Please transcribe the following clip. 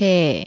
해